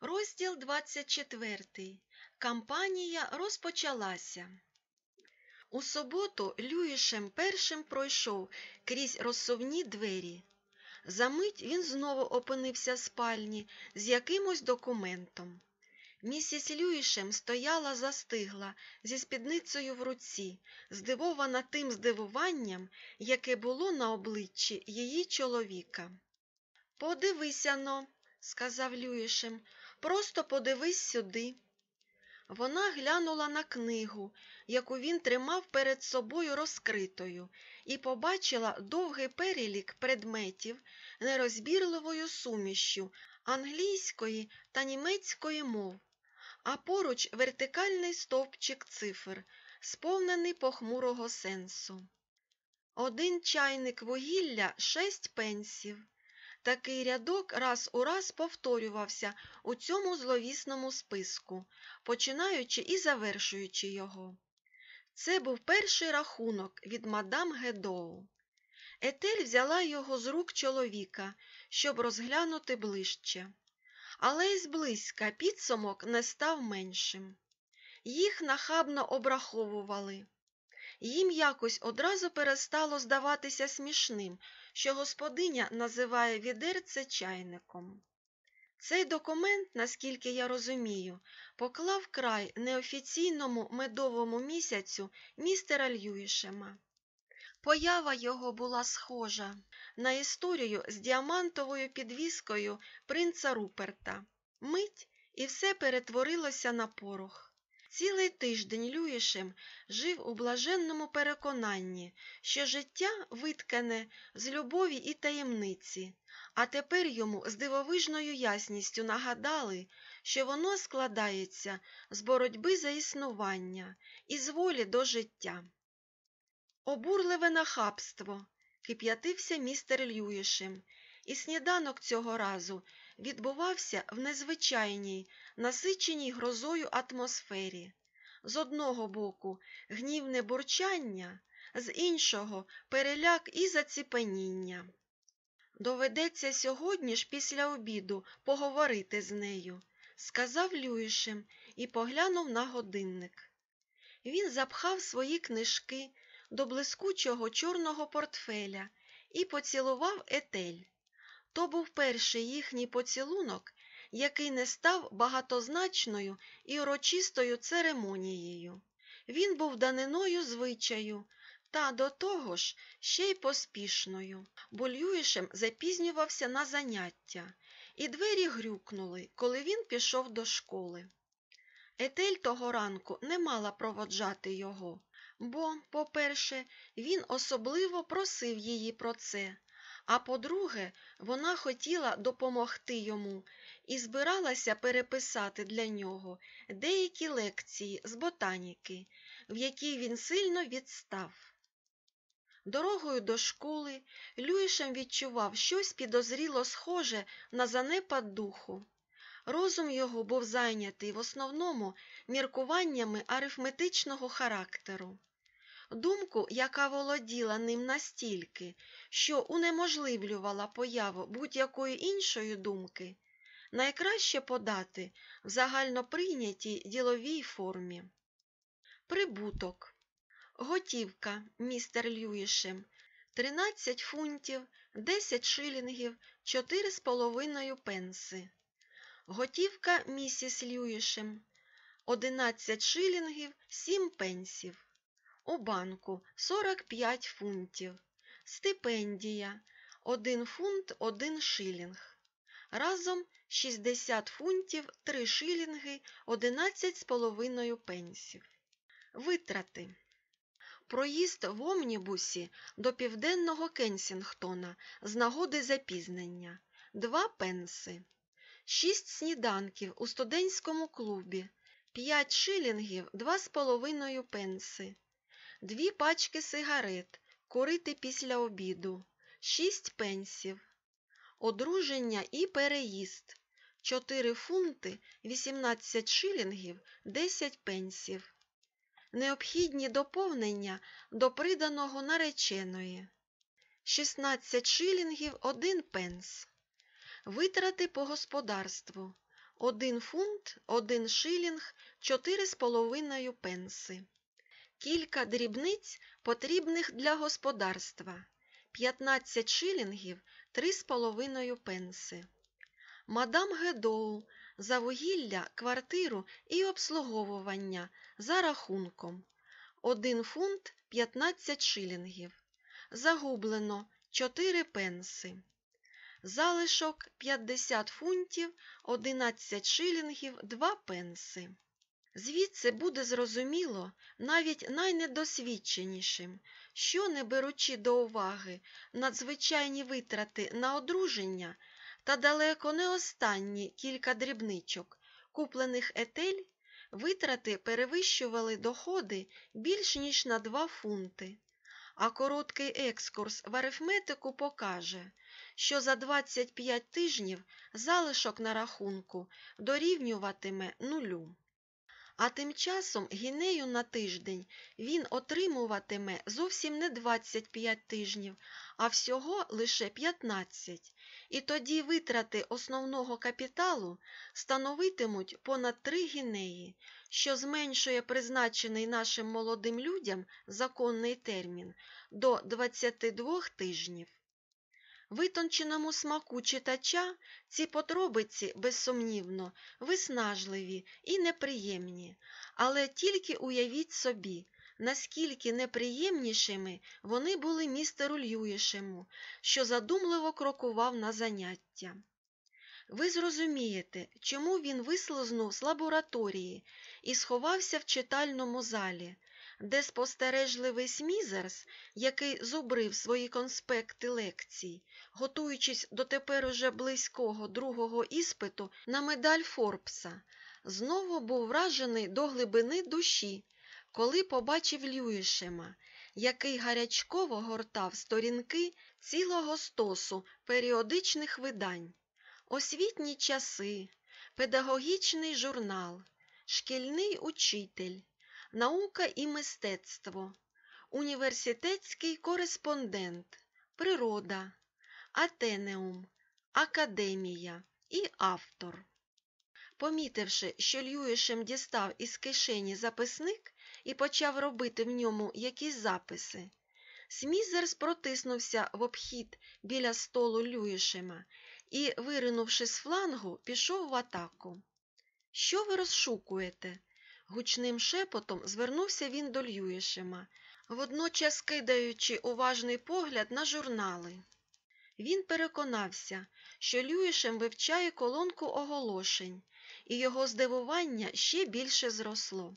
Розділ 24. Кампанія розпочалася. У суботу Люїшем першим пройшов крізь розсувні двері. Замить він знову опинився в спальні з якимось документом. Місіс Люїшем стояла застигла зі спідницею в руці, здивована тим здивуванням, яке було на обличчі її чоловіка. Подивися но, сказав Люїшем, просто подивись сюди. Вона глянула на книгу, яку він тримав перед собою розкритою, і побачила довгий перелік предметів нерозбірливою сумішю англійської та німецької мов, а поруч вертикальний стовпчик цифр, сповнений похмурого сенсу. Один чайник вугілля шесть пенсів. Такий рядок раз у раз повторювався у цьому зловісному списку, починаючи і завершуючи його. Це був перший рахунок від мадам Гедоу. Етель взяла його з рук чоловіка, щоб розглянути ближче. Але й зблизька підсумок не став меншим. Їх нахабно обраховували. Їм якось одразу перестало здаватися смішним, що господиня називає відерце чайником. Цей документ, наскільки я розумію, поклав край неофіційному медовому місяцю містера Льюішема. Поява його була схожа на історію з діамантовою підвіскою принца Руперта. Мить і все перетворилося на порох. Цілий тиждень Люїшем жив у блаженному переконанні, що життя виткане з любові і таємниці, а тепер йому з дивовижною ясністю нагадали, що воно складається з боротьби за існування і з волі до життя. Обурливе нахабство, кип'ятився містер Люїшем, і сніданок цього разу відбувався в незвичайній, насиченій грозою атмосфері. З одного боку гнівне бурчання, з іншого переляк і заціпеніння. Доведеться сьогодні ж після обіду поговорити з нею, сказав Люїшем і поглянув на годинник. Він запхав свої книжки до блискучого чорного портфеля і поцілував етель. То був перший їхній поцілунок, який не став багатозначною і урочистою церемонією. Він був даниною звичаю, та до того ж ще й поспішною, бо Люїшем запізнювався на заняття, і двері грюкнули, коли він пішов до школи. Етель того ранку не мала проводжати його, бо, по-перше, він особливо просив її про це, а по-друге, вона хотіла допомогти йому і збиралася переписати для нього деякі лекції з ботаніки, в якій він сильно відстав. Дорогою до школи Люїшем відчував щось підозріло схоже на занепад духу. Розум його був зайнятий в основному міркуваннями арифметичного характеру. Думку, яка володіла ним настільки, що унеможливлювала появу будь-якої іншої думки, найкраще подати в загальноприйнятій діловій формі. Прибуток. Готівка, містер Люїшем, 13 фунтів, 10 шилінгів, 4,5 пенси. Готівка місіс Люїшем, 11 шилінгів, 7 пенсів. У банку 45 фунтів. Стипендія 1 фунт 1 шилінг. Разом 60 фунтів 3 шилінги 11,5 пенсів. Витрати. Проїзд в омнібусі до південного Кенсінгтона з нагоди запізнення 2 пенси. 6 сніданків у студентському клубі 5 шилінгів 2,5 пенси. Дві пачки сигарет, курити після обіду, шість пенсів, одруження і переїзд, 4 фунти, 18 шилінгів, 10 пенсів. Необхідні доповнення до приданого нареченої, 16 шилінгів, 1 пенс. Витрати по господарству, 1 фунт, 1 шилінг, 4,5 пенси. Кілька дрібниць, потрібних для господарства. 15 шилінгів, 3,5 пенси. Мадам Гедоу за вугілля, квартиру і обслуговування за рахунком. 1 фунт 15 шилінгів. Загублено 4 пенси. Залишок 50 фунтів 11 шилінгів 2 пенси. Звідси буде зрозуміло навіть найнедосвідченішим, що, не беручи до уваги надзвичайні витрати на одруження та далеко не останні кілька дрібничок, куплених етель, витрати перевищували доходи більш ніж на 2 фунти. А короткий екскурс в арифметику покаже, що за 25 тижнів залишок на рахунку дорівнюватиме нулю. А тим часом гінею на тиждень він отримуватиме зовсім не 25 тижнів, а всього лише 15, і тоді витрати основного капіталу становитимуть понад 3 гінеї, що зменшує призначений нашим молодим людям законний термін до 22 тижнів. Витонченому смаку читача ці подробиці, безсумнівно, виснажливі і неприємні, але тільки уявіть собі, наскільки неприємнішими вони були містеру Льюішему, що задумливо крокував на заняття. Ви зрозумієте, чому він вислизнув з лабораторії і сховався в читальному залі, де спостережливий Смізерс, який зубрив свої конспекти лекцій, готуючись до тепер уже близького другого іспиту на медаль Форбса, знову був вражений до глибини душі, коли побачив Льюішема, який гарячково гортав сторінки цілого стосу періодичних видань, освітні часи, педагогічний журнал, шкільний учитель, наука і мистецтво, університетський кореспондент, природа, атенеум, академія і автор. Помітивши, що Льюішем дістав із кишені записник і почав робити в ньому якісь записи, Смізерс протиснувся в обхід біля столу Льюішема і, виринувши з флангу, пішов в атаку. Що ви розшукуєте? Гучним шепотом звернувся він до Льюішема, водночас кидаючи уважний погляд на журнали. Він переконався, що Люїшем вивчає колонку оголошень, і його здивування ще більше зросло.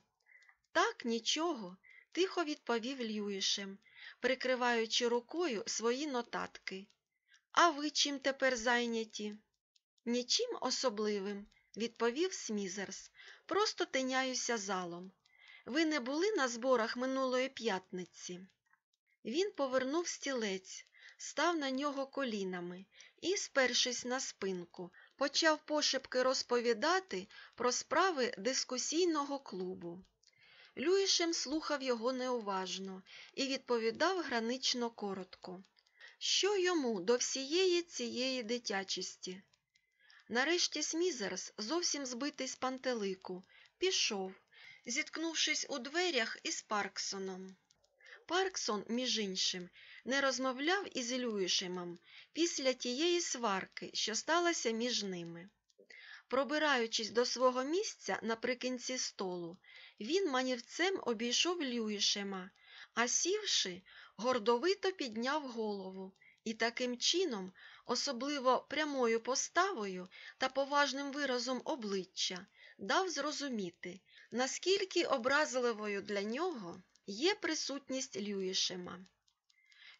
Так, нічого, тихо відповів Люїшем, прикриваючи рукою свої нотатки. А ви чим тепер зайняті? Нічим особливим, відповів Смізерс. Просто тиняюся залом. Ви не були на зборах минулої п'ятниці? Він повернув стілець, став на нього колінами і, спершись на спинку, почав пошепки розповідати про справи дискусійного клубу. Люїшем слухав його неуважно і відповідав гранично коротко. Що йому до всієї цієї дитячості? Нарешті Смізерс, зовсім збитий з пантелику, пішов, зіткнувшись у дверях із Парксоном. Парксон, між іншим, не розмовляв із Люїшемом після тієї сварки, що сталася між ними. Пробираючись до свого місця наприкінці столу, він манівцем обійшов Люїшема, а сівши, гордовито підняв голову і таким чином, особливо прямою поставою та поважним виразом обличчя, дав зрозуміти, наскільки образливою для нього є присутність Люїшема.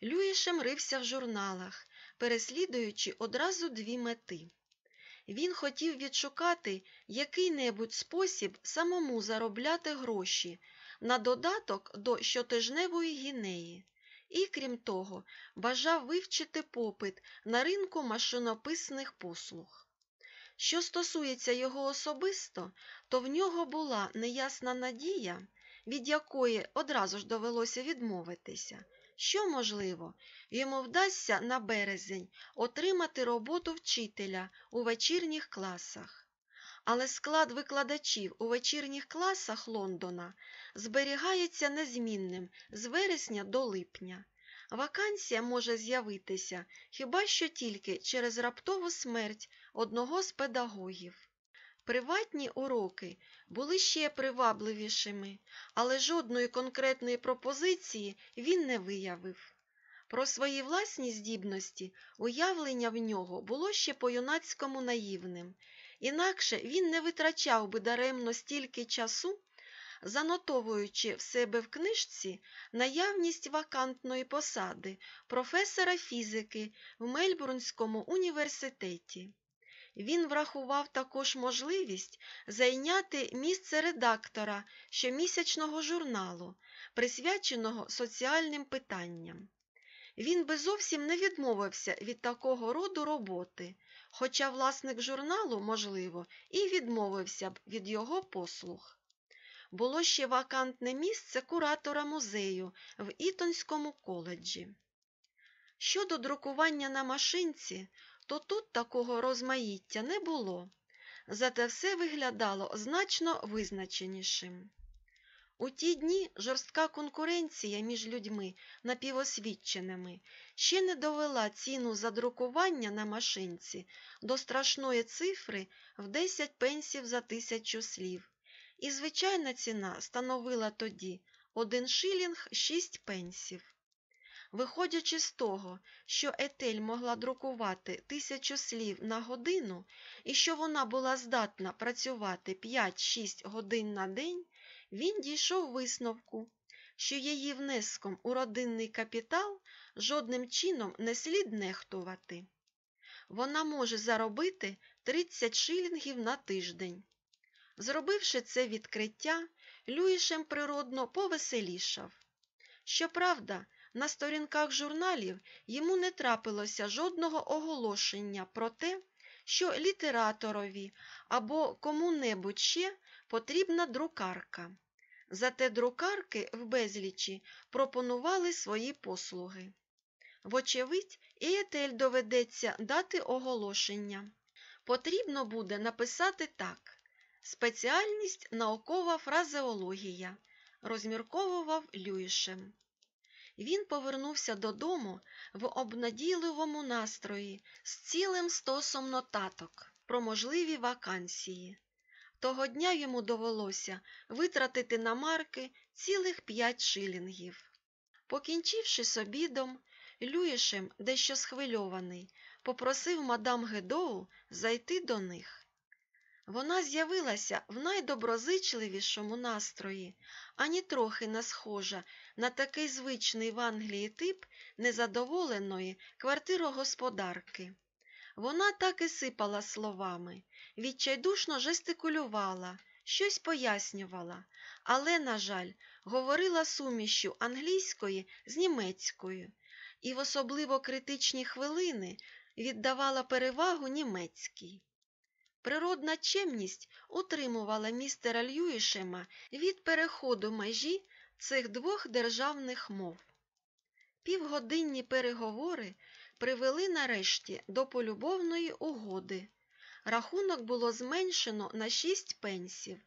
Люїшем рився в журналах, переслідуючи одразу дві мети. Він хотів відшукати який-небудь спосіб самому заробляти гроші на додаток до щотижневої гінеї і, крім того, бажав вивчити попит на ринку машинописних послуг. Що стосується його особисто, то в нього була неясна надія, від якої одразу ж довелося відмовитися, що, можливо, йому вдасться на березень отримати роботу вчителя у вечірніх класах. Але склад викладачів у вечірніх класах Лондона зберігається незмінним з вересня до липня. Вакансія може з'явитися хіба що тільки через раптову смерть одного з педагогів. Приватні уроки були ще привабливішими, але жодної конкретної пропозиції він не виявив. Про свої власні здібності уявлення в нього було ще по-юнацькому наївним, інакше він не витрачав би даремно стільки часу, занотовуючи в себе в книжці наявність вакантної посади професора фізики в Мельбурнському університеті. Він врахував також можливість зайняти місце редактора щомісячного журналу, присвяченого соціальним питанням. Він би зовсім не відмовився від такого роду роботи, хоча власник журналу, можливо, і відмовився б від його послуг. Було ще вакантне місце куратора музею в Ітонському коледжі. Щодо друкування на машинці, то тут такого розмаїття не було, зате все виглядало значно визначенішим. У ті дні жорстка конкуренція між людьми напівосвідченими ще не довела ціну за друкування на машинці до страшної цифри в 10 пенсів за тисячу слів, і звичайна ціна становила тоді 1 шилінг 6 пенсів. Виходячи з того, що Етель могла друкувати тисячу слів на годину і що вона була здатна працювати 5-6 годин на день, він дійшов висновку, що її внеском у родинний капітал жодним чином не слід нехтувати. Вона може заробити 30 шилінгів на тиждень. Зробивши це відкриття, Люїшем природно повеселішав. Щоправда, на сторінках журналів йому не трапилося жодного оголошення про те, що літераторові або кому-небудь ще потрібна друкарка. Зате друкарки в безлічі пропонували свої послуги. Вочевидь, і Етель доведеться дати оголошення. Потрібно буде написати так: спеціальність наукова фразеологія, розмірковував Люїшем. Він повернувся додому в обнадійливому настрої з цілим стосом нотаток про можливі вакансії. Того дня йому довелося витратити на марки цілих п'ять шилінгів. Покінчивши з обідом, Люїшем, дещо схвильований, попросив мадам Гедоу зайти до них. Вона з'явилася в найдоброзичливішому настрої, ані трохи не схожа на такий звичний в Англії тип незадоволеної квартирогосподарки. Вона так і сипала словами, відчайдушно жестикулювала, щось пояснювала, але, на жаль, говорила сумішю англійської з німецькою і в особливо критичні хвилини віддавала перевагу німецькій. Природна чемність утримувала містера Льюішема від переходу межі цих двох державних мов. Півгодинні переговори привели нарешті до полюбовної угоди. Рахунок було зменшено на шість пенсів,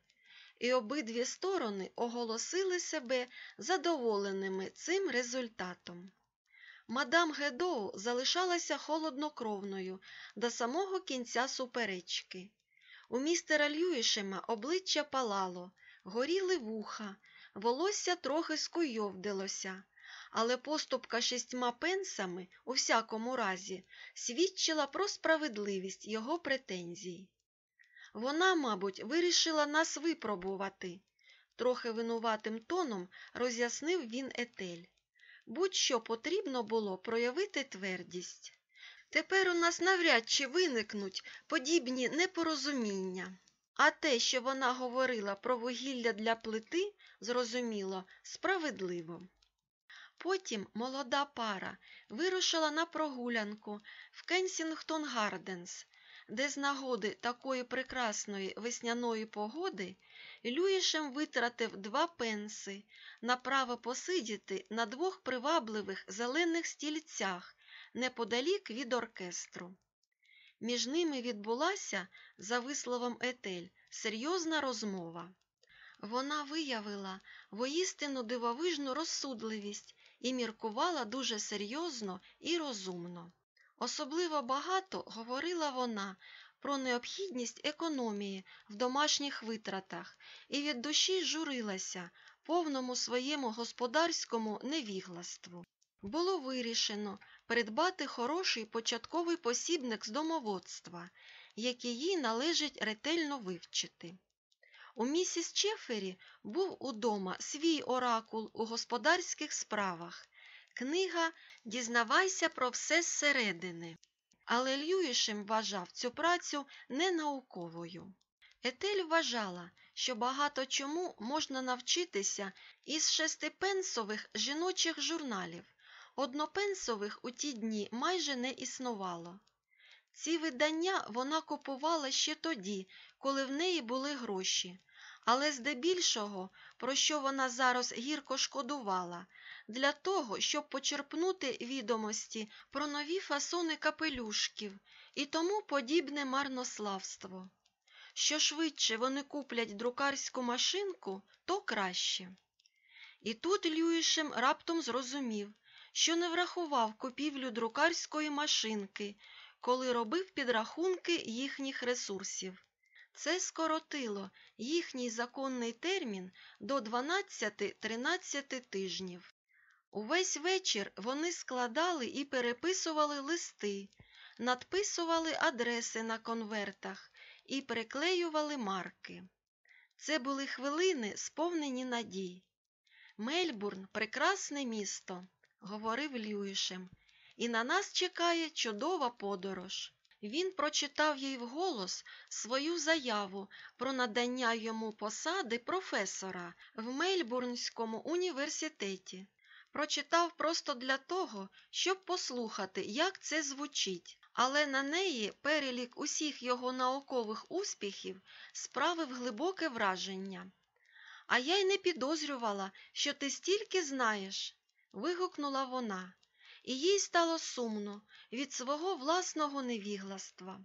і обидві сторони оголосили себе задоволеними цим результатом. Мадам Гедоу залишалася холоднокровною до самого кінця суперечки. У містера Льюішема обличчя палало, горіли вуха, волосся трохи скуйовдилося, але поступка шістьма пенсами, у всякому разі, свідчила про справедливість його претензій. Вона, мабуть, вирішила нас випробувати, трохи винуватим тоном роз'яснив він етель. Будь-що потрібно було проявити твердість. Тепер у нас навряд чи виникнуть подібні непорозуміння. А те, що вона говорила про вугілля для плити, зрозуміло, справедливо. Потім молода пара вирушила на прогулянку в Кенсінгтон Гарденс, де з нагоди такої прекрасної весняної погоди Льюїшем витратив два пенси на право посидіти на двох привабливих зелених стільцях неподалік від оркестру. Між ними відбулася, за висловом Етель, серйозна розмова. Вона виявила воїстину дивовижну розсудливість і міркувала дуже серйозно і розумно. Особливо багато говорила вона про необхідність економії в домашніх витратах і від душі журилася повному своєму господарському невігластву. Було вирішено придбати хороший початковий посібник з домоводства, який їй належить ретельно вивчити. У місіс Чефері був удома свій оракул у господарських справах, книга Дізнавайся про все зсередини. Але Льюішем вважав цю працю ненауковою. Етель вважала, що багато чому можна навчитися із шестипенсових жіночих журналів. Однопенсових у ті дні майже не існувало. Ці видання вона купувала ще тоді, коли в неї були гроші, але здебільшого, про що вона зараз гірко шкодувала, для того, щоб почерпнути відомості про нові фасони капелюшків і тому подібне марнославство. Що швидше вони куплять друкарську машинку, то краще. І тут Люїшем раптом зрозумів, що не врахував купівлю друкарської машинки, коли робив підрахунки їхніх ресурсів. Це скоротило їхній законний термін до 12-13 тижнів. Увесь вечір вони складали і переписували листи, надписували адреси на конвертах і приклеювали марки. Це були хвилини, сповнені надій. Мельбурн прекрасне місто, говорив Льюішем, і на нас чекає чудова подорож. Він прочитав їй вголос свою заяву про надання йому посади професора в Мельбурнському університеті. Прочитав просто для того, щоб послухати, як це звучить, але на неї перелік усіх його наукових успіхів справив глибоке враження. А я й не підозрювала, що ти стільки знаєш, вигукнула вона, і їй стало сумно від свого власного невігластва.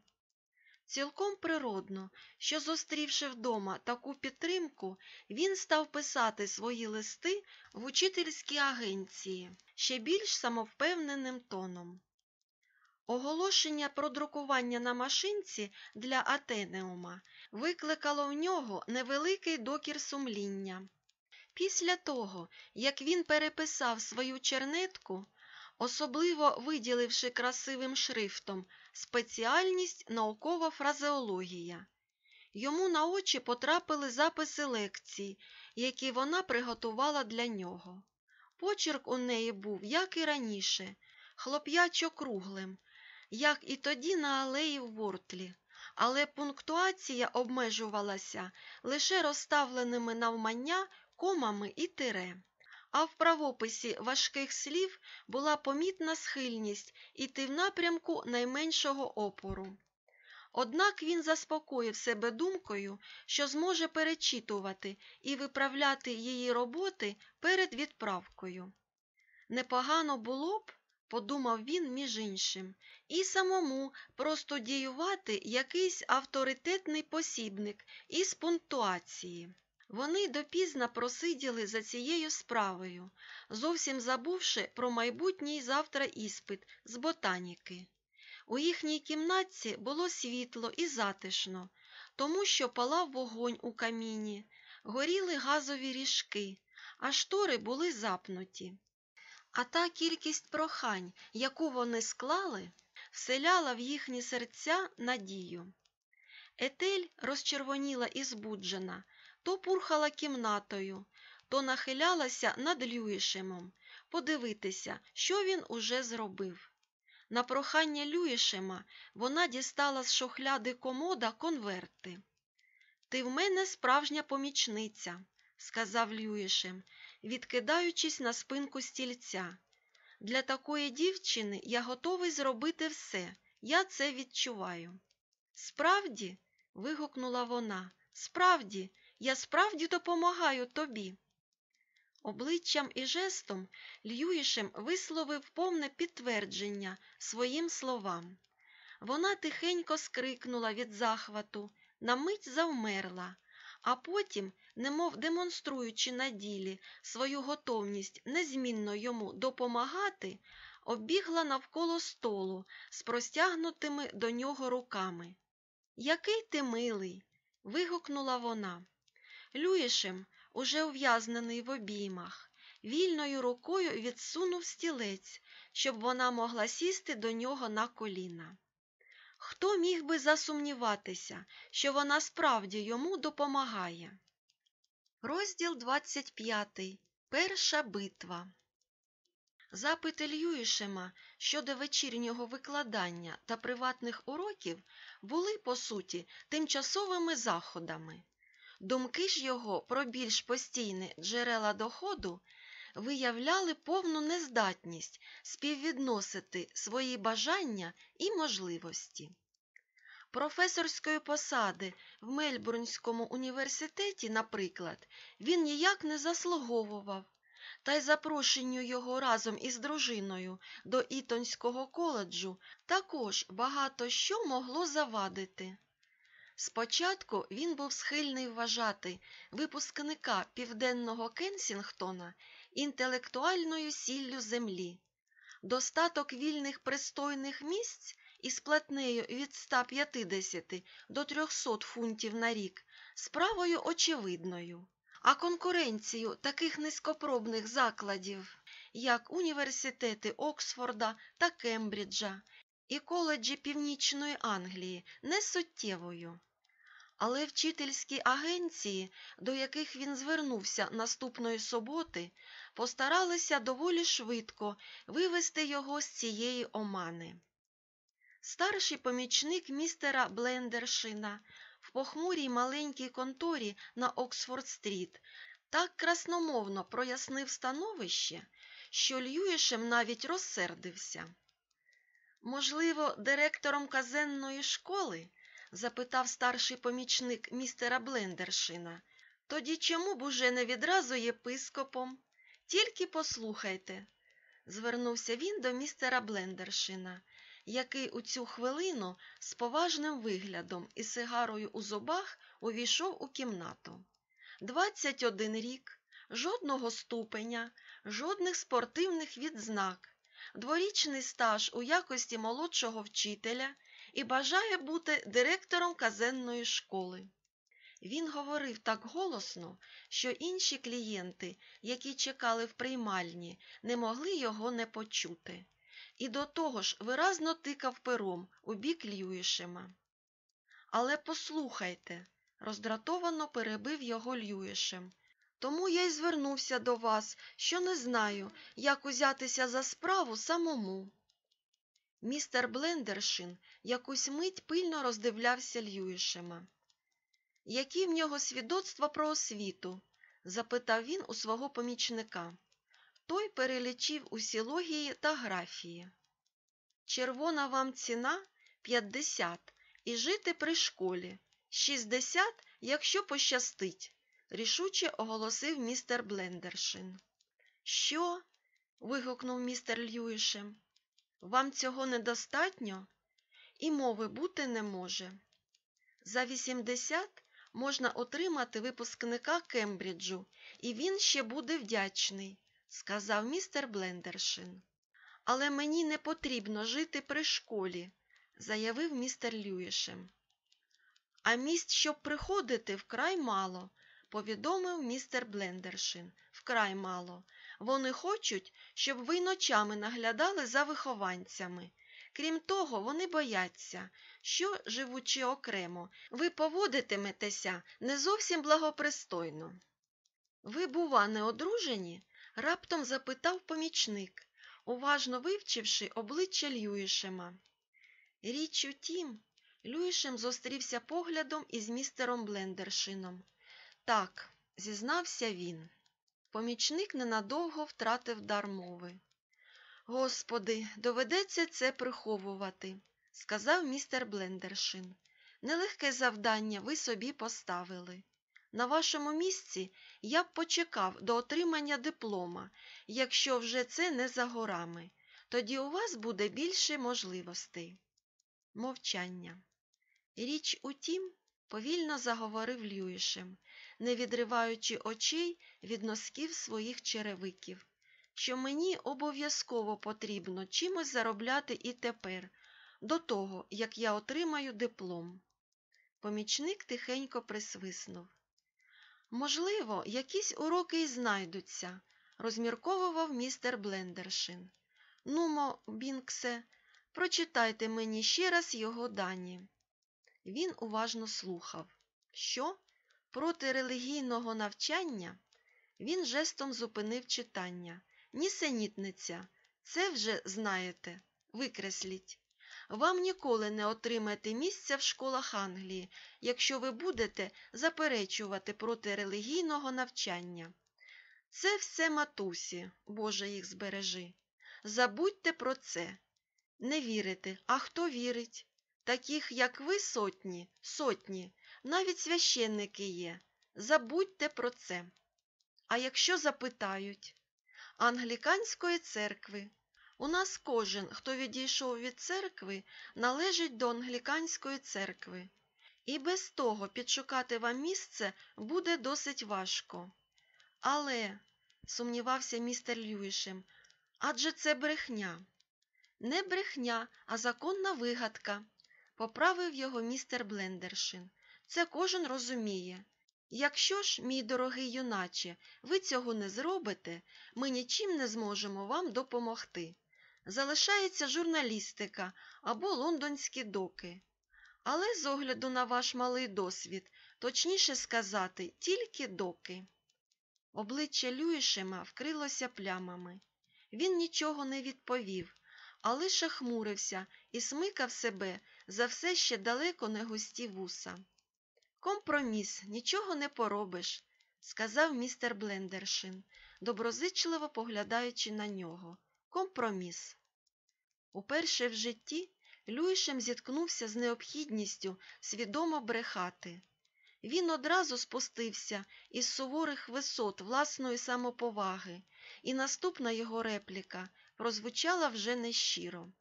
Цілком природно, що, зустрівши вдома таку підтримку, він став писати свої листи в учительській агенції ще більш самовпевненим тоном. Оголошення про друкування на машинці для Атенеума викликало в нього невеликий докір сумління. Після того, як він переписав свою чернетку, особливо виділивши красивим шрифтом спеціальність наукова фразеологія, йому на очі потрапили записи лекцій, які вона приготувала для нього. Почерк у неї був, як і раніше, хлоп'ячо круглим, як і тоді на алеї в Вортлі, але пунктуація обмежувалася лише розставленими навмання комами і тире. А в правописі важких слів була помітна схильність іти в напрямку найменшого опору. Однак він заспокоїв себе думкою, що зможе перечитувати і виправляти її роботи перед відправкою. Непогано було б, подумав він між іншим, і самому простудіювати якийсь авторитетний посібник із пунктуації. Вони допізна просиділи за цією справою, зовсім забувши про майбутній завтра іспит з ботаніки. У їхній кімнатці було світло і затишно, тому що палав вогонь у каміні, горіли газові ріжки, а штори були запнуті. А та кількість прохань, яку вони склали, вселяла в їхні серця надію. Етель розчервоніла і збуджена, то пурхала кімнатою, то нахилялася над Люїшемом, подивитися, що він уже зробив. На прохання Люїшема вона дістала з шохляди комода конверти. Ти в мене справжня помічниця, сказав Люїшем, відкидаючись на спинку стільця. Для такої дівчини я готовий зробити все, я це відчуваю. Справді, вигукнула вона, справді, я справді допомагаю тобі. Обличчям і жестом Льюішем висловив повне підтвердження своїм словам. Вона тихенько скрикнула від захвату, на мить завмерла, а потім, немов демонструючи на ділі свою готовність незмінно йому допомагати, оббігла навколо столу з простягнутими до нього руками. Який ти милий. вигукнула вона. Люїшем, уже ув'язнений в обіймах, вільною рукою відсунув стілець, щоб вона могла сісти до нього на коліна. Хто міг би засумніватися, що вона справді йому допомагає? Розділ 25. Перша битва. Запити Льюішема щодо вечірнього викладання та приватних уроків були, по суті, тимчасовими заходами. Думки ж його про більш постійні джерела доходу виявляли повну нездатність співвідносити свої бажання і можливості. Професорської посади в Мельбурнському університеті, наприклад, він ніяк не заслуговував, та й запрошенню його разом із дружиною до Ітонського коледжу також багато що могло завадити. Спочатку він був схильний вважати випускника південного Кенсінгтона інтелектуальною сіллю землі. Достаток вільних пристойних місць із платнею від 150 до 300 фунтів на рік справою очевидною, а конкуренцію таких низькопробних закладів, як університети Оксфорда та Кембриджа і коледжі Північної Англії, не суттєвою. Але вчительські агенції, до яких він звернувся наступної суботи, постаралися доволі швидко вивести його з цієї омани. Старший помічник містера Блендершина в похмурій маленькій конторі на Оксфорд-стріт так красномовно прояснив становище, що Льюішем навіть розсердився. Можливо, директором казенної школи? Запитав старший помічник містера Блендершина. Тоді чому б уже не відразу єпископом? Тільки послухайте, звернувся він до містера Блендершина, який у цю хвилину з поважним виглядом і сигарою у зубах увійшов у кімнату. Двадцять один рік, жодного ступеня, жодних спортивних відзнак, дворічний стаж у якості молодшого вчителя і бажає бути директором казенної школи. Він говорив так голосно, що інші клієнти, які чекали в приймальні, не могли його не почути, і до того ж виразно тикав пером у бік Льюішема. Але послухайте, роздратовано перебив його Льюішем. Тому я й звернувся до вас, що не знаю, як узятися за справу самому. Містер Блендершин якусь мить пильно роздивлявся Льюішема. Які в нього свідоцтва про освіту? запитав він у свого помічника. Той перелічив усі логії та графії. Червона вам ціна 50 і жити при школі. 60, якщо пощастить, рішуче оголосив містер Блендершин. Що? вигукнув містер Льюішем. Вам цього недостатньо? І мови бути не може. За 80 можна отримати випускника Кембриджу, і він ще буде вдячний, сказав містер Блендершин. Але мені не потрібно жити при школі, заявив містер Льюішем. А місць, щоб приходити, вкрай мало, повідомив містер Блендершин. Вкрай мало. Вони хочуть, щоб ви ночами наглядали за вихованцями. Крім того, вони бояться, що, живучи окремо, ви поводитиметеся не зовсім благопристойно. Ви, бува, не одружені? раптом запитав помічник, уважно вивчивши обличчя Льюішема. Річ у тім, Люїшем зустрівся поглядом із містером Блендершином. Так, зізнався він. Помічник ненадовго втратив дар мови. Господи, доведеться це приховувати, сказав містер Блендершин. Нелегке завдання ви собі поставили. На вашому місці я б почекав до отримання диплома, якщо вже це не за горами. Тоді у вас буде більше можливостей. Мовчання. Річ у тім, повільно заговорив Люїшем, не відриваючи очей від носків своїх черевиків, що мені обов'язково потрібно чимось заробляти і тепер, до того, як я отримаю диплом. Помічник тихенько присвиснув. Можливо, якісь уроки й знайдуться, розмірковував містер Блендершин. Нумо, Бінксе, прочитайте мені ще раз його дані. Він уважно слухав. Що? Проти релігійного навчання? Він жестом зупинив читання. Нісенітниця, це вже знаєте, викресліть. Вам ніколи не отримаєте місця в школах Англії, якщо ви будете заперечувати проти релігійного навчання. Це все матусі, Боже їх збережи. Забудьте про це. Не вірите, а хто вірить? Таких, як ви, сотні, сотні, навіть священники є. Забудьте про це. А якщо запитають Англіканської церкви. У нас кожен, хто відійшов від церкви, належить до англіканської церкви. І без того підшукати вам місце буде досить важко. Але, сумнівався містер Льюішем, адже це брехня. Не брехня, а законна вигадка, поправив його містер Блендершин. Це кожен розуміє. Якщо ж, мій дорогий юначе, ви цього не зробите, ми нічим не зможемо вам допомогти. Залишається журналістика або лондонські доки. Але з огляду на ваш малий досвід, точніше сказати, тільки доки. Обличчя Люїшема вкрилося плямами. Він нічого не відповів, а лише хмурився і смикав себе за все ще далеко не густі вуса. Компроміс, нічого не поробиш, сказав містер Блендершин, доброзичливо поглядаючи на нього. Компроміс. Уперше в житті Люїшем зіткнувся з необхідністю свідомо брехати. Він одразу спустився із суворих висот власної самоповаги, і наступна його репліка прозвучала вже нещиро.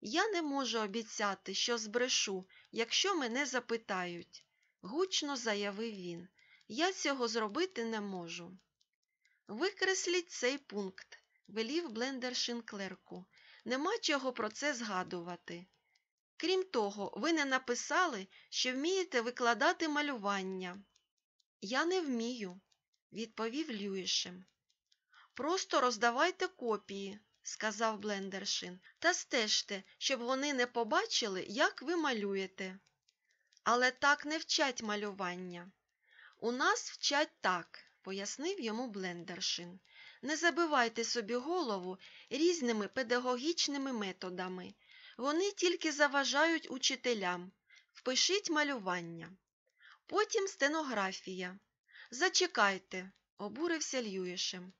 Я не можу обіцяти, що збрешу, якщо мене запитають, гучно заявив він. Я цього зробити не можу. Викресліть цей пункт, велів блендершин клерку. Нема чого про це згадувати. Крім того, ви не написали, що вмієте викладати малювання. Я не вмію, відповів Люїшем. Просто роздавайте копії, сказав Блендершин, та стежте, щоб вони не побачили, як ви малюєте. Але так не вчать малювання. У нас вчать так, пояснив йому Блендершин. Не забивайте собі голову різними педагогічними методами. Вони тільки заважають учителям. Впишіть малювання. Потім стенографія. Зачекайте, обурився Льюішем.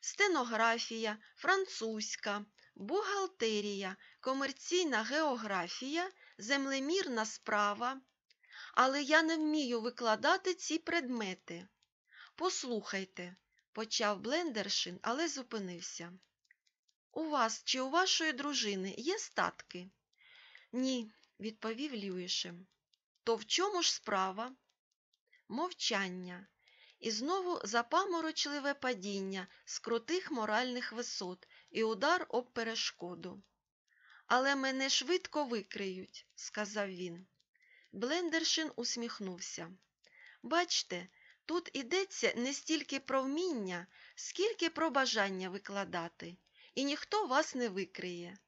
Стенографія, французька, бухгалтерія, комерційна географія, землемірна справа. Але я не вмію викладати ці предмети. Послухайте, почав Блендершин, але зупинився. У вас чи у вашої дружини є статки? Ні, відповів Люїшем. То в чому ж справа? Мовчання. І знову запаморочливе падіння з крутих моральних висот і удар об перешкоду. Але мене швидко викриють, сказав він. Блендершин усміхнувся. Бачте, тут ідеться не стільки про вміння, скільки про бажання викладати, і ніхто вас не викриє.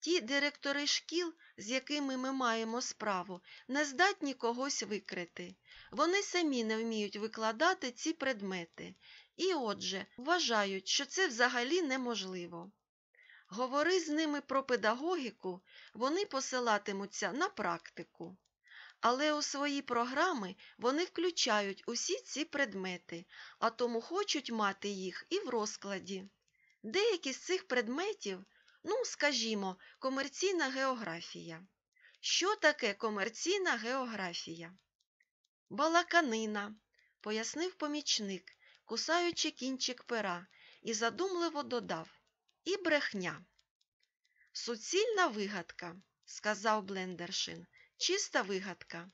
Ті директори шкіл, з якими ми маємо справу, не здатні когось викрити. Вони самі не вміють викладати ці предмети, і, отже, вважають, що це взагалі неможливо. Говори з ними про педагогіку, вони посилатимуться на практику. Але у свої програми вони включають усі ці предмети, а тому хочуть мати їх і в розкладі. Деякі з цих предметів, ну, скажімо, комерційна географія. Що таке комерційна географія? Балаканина, пояснив помічник, кусаючи кінчик пера, і задумливо додав і брехня. Суцільна вигадка. сказав Блендершин. Чиста вигадка.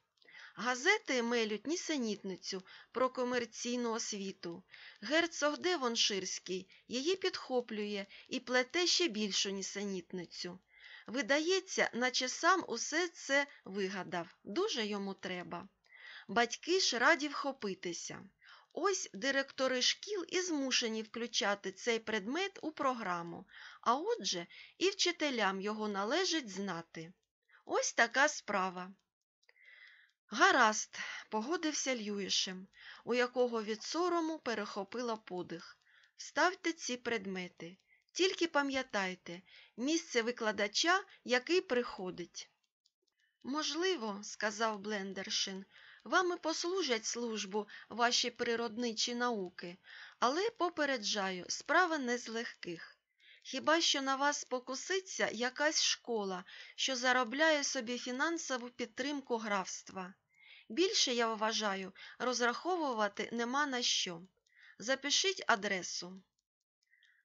Газети мелють нісенітницю про комерційну освіту. Герцог Девонширський її підхоплює і плете ще більшу нісенітницю. Видається, наче сам усе це вигадав. Дуже йому треба. Батьки ж раді вхопитися. Ось директори шкіл і змушені включати цей предмет у програму, а отже, і вчителям його належить знати. Ось така справа. Гаразд, погодився Льюішем, у якого від сорому перехопила подих. Ставте ці предмети. Тільки пам'ятайте, місце викладача, який приходить. Можливо, сказав Блендершин, вам і послужать службу ваші природничі науки, але попереджаю, справа не з легких. Хіба що на вас покуситься якась школа, що заробляє собі фінансову підтримку графства. Більше, я вважаю, розраховувати нема на що. Запишіть адресу.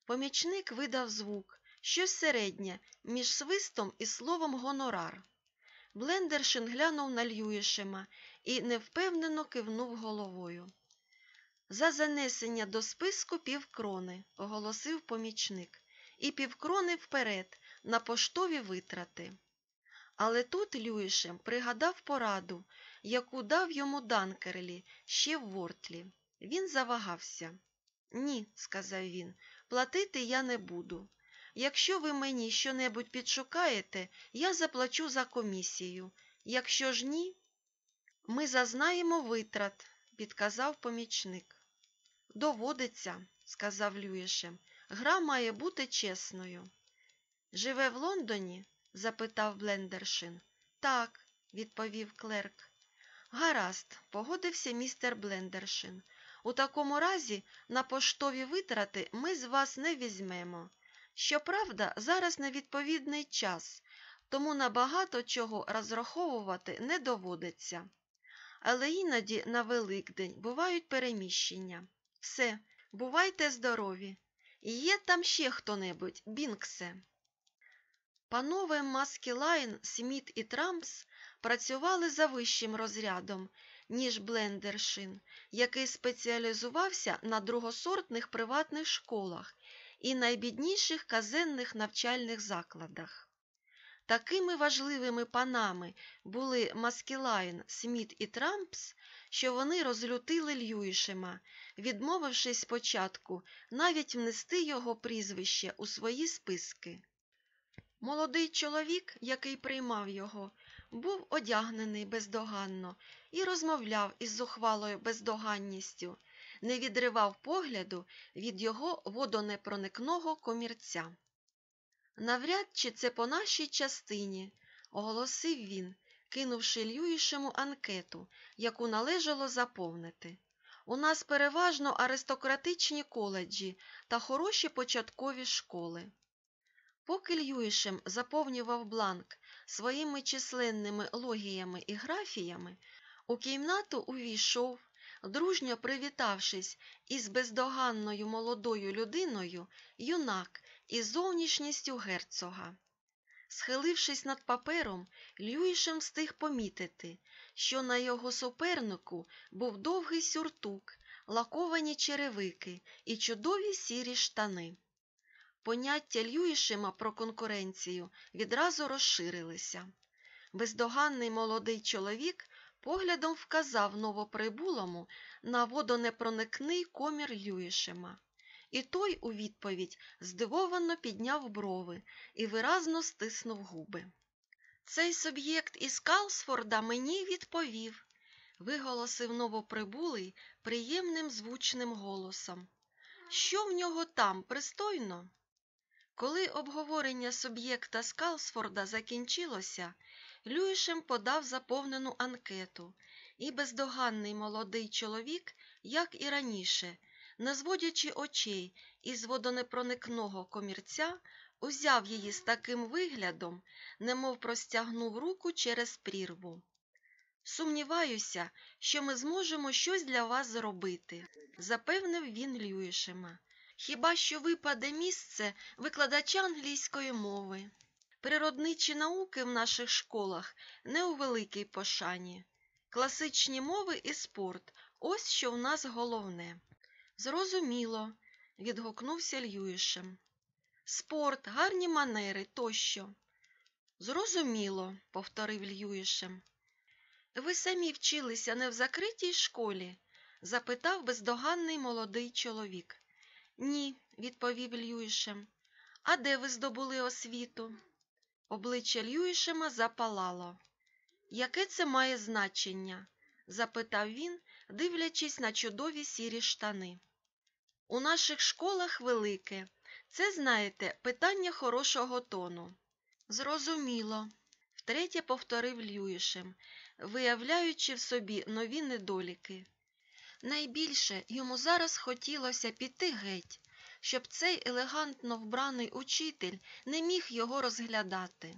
Помічник видав звук, щось середнє між свистом і словом гонорар. Блендершин глянув на Льюішема і невпевнено кивнув головою. За занесення до списку півкрони, оголосив помічник, і півкрони вперед на поштові витрати. Але тут Люїшем пригадав пораду, яку дав йому Данкерлі ще в Вортлі. Він завагався. Ні, сказав він, платити я не буду. Якщо ви мені щонебудь підшукаєте, я заплачу за комісію. Якщо ж ні, ми зазнаємо витрат, підказав помічник. Доводиться, сказав Люєшем. Гра має бути чесною. Живе в Лондоні? запитав Блендершин. Так, відповів клерк. Гаразд, погодився містер Блендершин. У такому разі на поштові витрати ми з вас не візьмемо. Щоправда, зараз невідповідний час, тому на багато чого розраховувати не доводиться. Але іноді на Великдень бувають переміщення. Все, бувайте здорові. Є там ще хто-небудь, Бінксе. Панове Маскілайн, Сміт і Трампс працювали за вищим розрядом, ніж Блендершин, який спеціалізувався на другосортних приватних школах і найбідніших казенних навчальних закладах. Такими важливими панами були Маскілайн, Сміт і Трампс, що вони розлютили Льюішема, відмовившись спочатку навіть внести його прізвище у свої списки. Молодий чоловік, який приймав його, був одягнений бездоганно і розмовляв із зухвалою бездоганністю, не відривав погляду від його водонепроникного комірця. Навряд чи це по нашій частині, оголосив він, кинувши Льюішему анкету, яку належало заповнити. У нас переважно аристократичні коледжі та хороші початкові школи. Поки Льюішем заповнював бланк своїми численними логіями і графіями, у кімнату увійшов, дружньо привітавшись із бездоганною молодою людиною, юнак із зовнішністю герцога. Схилившись над папером, Льюішем встиг помітити, що на його супернику був довгий сюртук, лаковані черевики і чудові сірі штани. Поняття Льюішема про конкуренцію відразу розширилися. Бездоганний молодий чоловік поглядом вказав новоприбулому на водонепроникний комір Льюішема. І той у відповідь здивовано підняв брови і виразно стиснув губи. Цей суб'єкт із Калсфорда мені відповів, виголосив новоприбулий приємним звучним голосом. Що в нього там пристойно? Коли обговорення суб'єкта з Калсфорда закінчилося, Люїшем подав заповнену анкету, і бездоганний молодий чоловік, як і раніше, не зводячи очей із водонепроникного комірця, узяв її з таким виглядом, немов простягнув руку через прірву. Сумніваюся, що ми зможемо щось для вас зробити, запевнив він Люїшема. Хіба що випаде місце викладача англійської мови. Природничі науки в наших школах не у великій пошані. Класичні мови і спорт ось що в нас головне. Зрозуміло, відгукнувся Льюішем. Спорт, гарні манери тощо. Зрозуміло, повторив Льюішем. Ви самі вчилися не в закритій школі? запитав бездоганний молодий чоловік. Ні, відповів Льюішем. А де ви здобули освіту? Обличчя Льюішема запалало. Яке це має значення? запитав він, дивлячись на чудові сірі штани. У наших школах велике. Це, знаєте, питання хорошого тону. Зрозуміло, втретє повторив Льюішем, виявляючи в собі нові недоліки. Найбільше йому зараз хотілося піти геть, щоб цей елегантно вбраний учитель не міг його розглядати.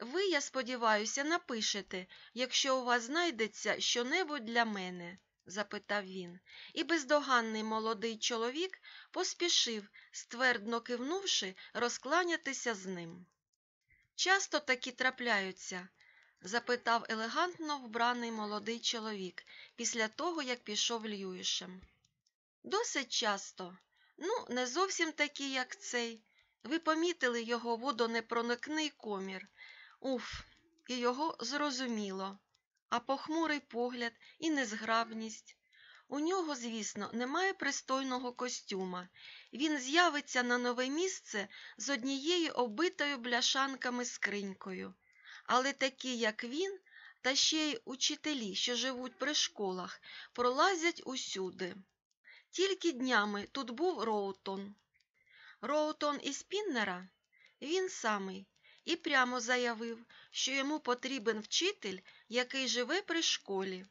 Ви, я сподіваюся, напишете, якщо у вас знайдеться щонебудь для мене, запитав він, і бездоганний молодий чоловік поспішив, ствердно кивнувши, розкланятися з ним. Часто такі трапляються? запитав елегантно вбраний молодий чоловік після того, як пішов Льюішем. Досить часто. Ну, не зовсім такі, як цей. Ви помітили його водонепроникний комір. Уф, і його зрозуміло. А похмурий погляд і незграбність. У нього, звісно, немає пристойного костюма. Він з'явиться на нове місце з однією обитою бляшанками скринькою. Але такі, як він, та ще й учителі, що живуть при школах, пролазять усюди. Тільки днями тут був Роутон. Роутон із Піннера? Він самий, і прямо заявив, що йому потрібен вчитель, який живе при школі.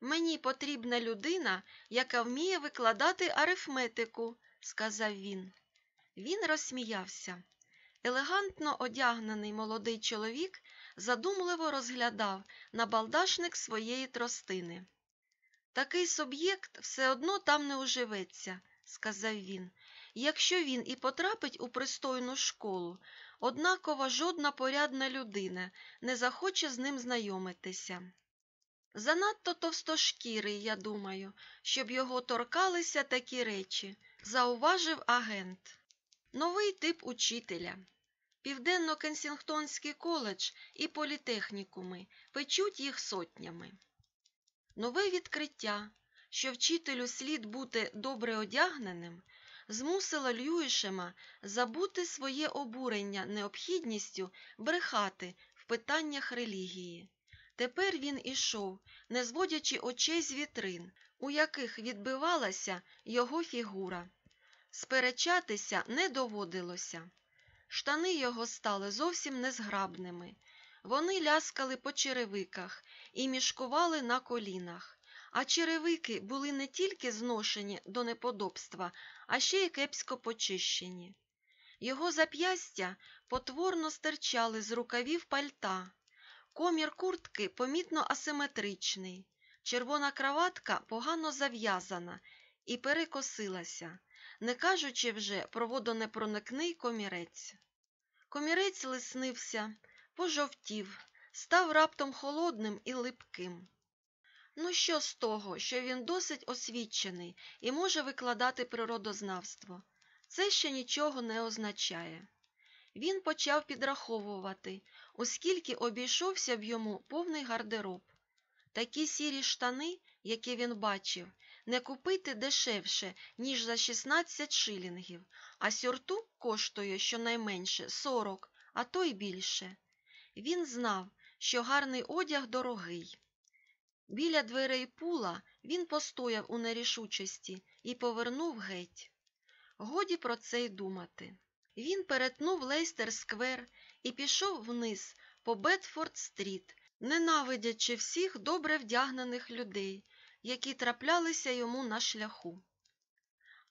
Мені потрібна людина, яка вміє викладати арифметику, сказав він. Він розсміявся. Елегантно одягнений молодий чоловік задумливо розглядав набалдашник своєї тростини. Такий суб'єкт все одно там не уживеться, сказав він. Якщо він і потрапить у пристойну школу, однаково жодна порядна людина не захоче з ним знайомитися. Занадто товстошкірий, я думаю, щоб його торкалися такі речі, зауважив агент. Новий тип учителя. Південно-Кенсінгтонський коледж і політехнікуми печуть їх сотнями. Нове відкриття, що вчителю слід бути добре одягненим, змусило Льюішема забути своє обурення необхідністю брехати в питаннях релігії. Тепер він ішов, не зводячи очей з вітрин, у яких відбивалася його фігура. Сперечатися не доводилося. Штани його стали зовсім незграбними. Вони ляскали по черевиках і мішкували на колінах, а черевики були не тільки зношені до неподобства, а ще й кепсько почищені. Його зап'ястя потворно стирчали з рукавів пальта. Комір куртки помітно асиметричний, червона краватка погано зав'язана і перекосилася, не кажучи вже про водонепроникний комірець. Комірець лиснився, пожовтів, став раптом холодним і липким. Ну, що з того, що він досить освічений і може викладати природознавство? Це ще нічого не означає. Він почав підраховувати, оскільки обійшовся б йому повний гардероб. Такі сірі штани, які він бачив, не купити дешевше, ніж за 16 шилінгів, а сюртук коштує щонайменше 40, а то й більше. Він знав, що гарний одяг дорогий. Біля дверей Пула він постояв у нерішучості і повернув геть. Годі про це й думати. Він перетнув Лейстер сквер і пішов вниз по Бедфорд-стріт, ненавидячи всіх добре вдягнених людей, які траплялися йому на шляху.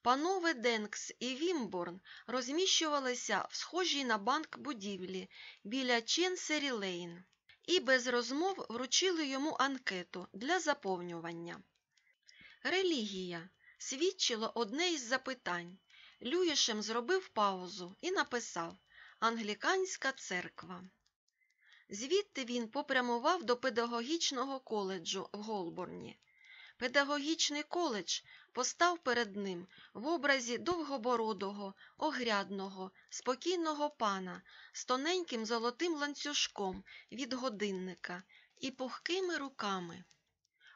Панове Денкс і Вімборн розміщувалися в схожій на банк будівлі біля Ченсері Лейн і без розмов вручили йому анкету для заповнювання. Релігія свідчило одне із запитань. Люїшем зробив паузу і написав Англіканська церква. Звідти він попрямував до педагогічного коледжу в Голборні. Педагогічний коледж постав перед ним в образі довгобородого, огрядного, спокійного пана з тоненьким золотим ланцюжком від годинника і пухкими руками.